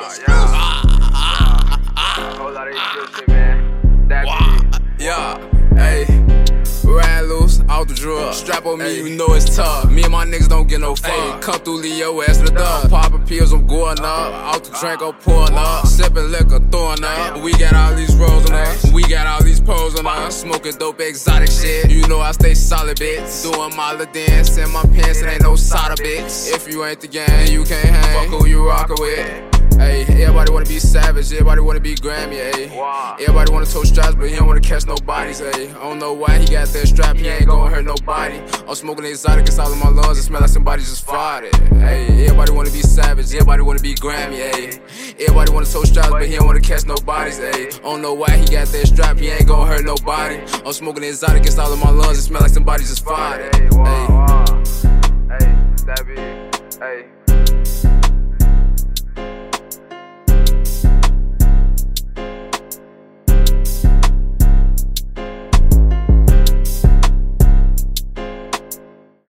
yeah, yeah. Ah, ah, ah, Whole lot of shit, man. That be Yeah, hey. Rad loose, out the drug. Strap on me, Ay. you know it's tough. Me and my niggas don't get no fuck. Come through Leo, ask the thug. Poppin' pills, I'm going up. Out the drink, I'm pouring up. Sippin' liquor, throwing up. We got all these rolls on us. We got all these poles on us. Smoking dope, exotic shit. You know I stay solid, bitch. Doing my little dance in my pants, it ain't no soda, bitch. If you ain't the gang, you can't hang. Fuck who you rockin' with. Hey, everybody wanna be savage, everybody wanna be Grammy, hey. Everybody wanna tow straps, but he don't wanna catch nobody. hey. I don't know why he got that strap, he ain't gonna hurt nobody. I'm smoking exotic, it's all in my lungs, it smell like somebody just farted. it. Hey, everybody wanna be savage, everybody wanna be Grammy, hey. Everybody wanna tow straps, but he don't wanna catch nobody. hey. I don't know why he got that strap, he ain't gonna hurt nobody. I'm smoking exotic, it's all in my lungs, it smell like somebody just farted. it. Hey, hey, that be, hey.